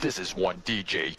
This is one DJ.